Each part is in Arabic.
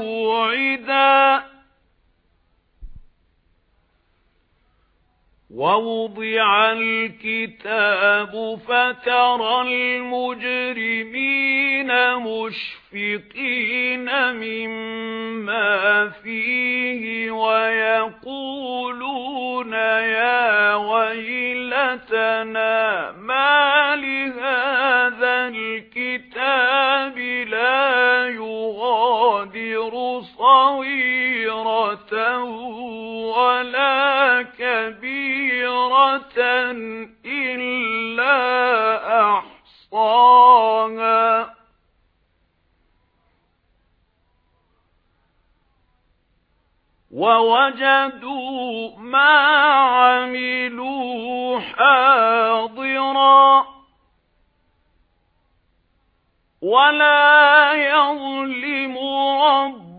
مَّوْعِدًا. وَوُضِعَ الْكِتَابُ فَتَرَى الْمُجْرِمِينَ مُشْفِقِينَ مِمَّا فِيهِ وَيَقُولُونَ يَا وَيْلَتَنَا مَا لِهَذَا الْكِتَابِ لَا صَغِيرَةً وَلَا كَبِيرَةً إِلَّا أَحْصَاهَا. وَوَجَدُوا مَا عَمِلُوا حَاضِرًا. وَلَا يَظْلِمُ رَبُّكَ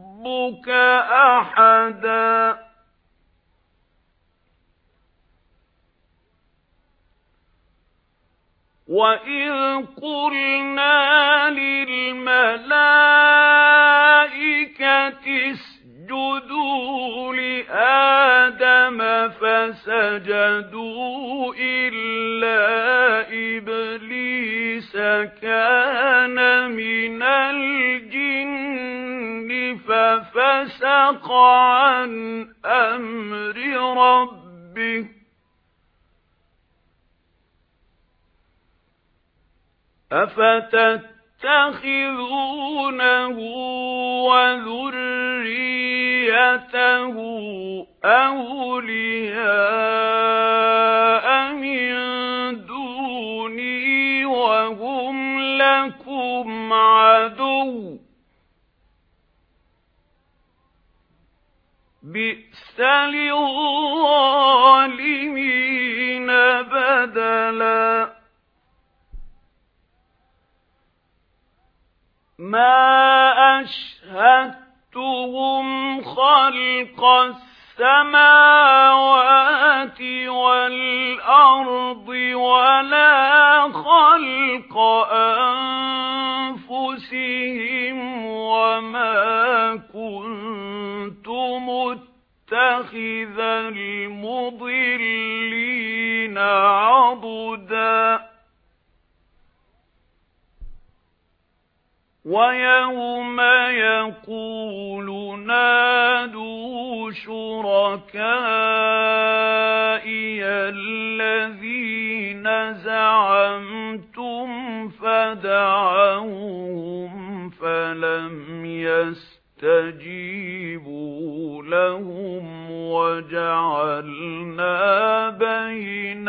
أَحَدًا. وَإِذْ قُلْنَا لِلْمَلَائِكَةِ اسْجُدُوا لِآدَمَ فَسَجَدُوا إِلَّا إِبْلِيسَ كَانَ مِنَ الْجِنِّ فَفَسَقَ عَنْ أَمْرِ رَبِّهِ. أَفَتَتَّخِذُونَهُ وَذُرِّيَّتَهُ أَوْلِيَاءَ مِن دُونِي وَهُمْ لَكُمْ عَدُوٌّ. بِئْسَ لِلظَّالِمِينَ بَدَلًا. مَا أَشْهَدتُّهُمْ خَلْقَ السَّمَاوَاتِ وَالْأَرْضِ وَلَا خَلْقَ أَنفُسِهِمْ عَضُدًا. وَيَوْمَ يَقُولُ نَادُوا شُرَكَائِيَ الَّذِينَ زَعَمْتُمْ فَدَعَوْهُمْ فَلَمْ يَسْتَجِيبُوا لَهُمْ وَجَعَلْنَا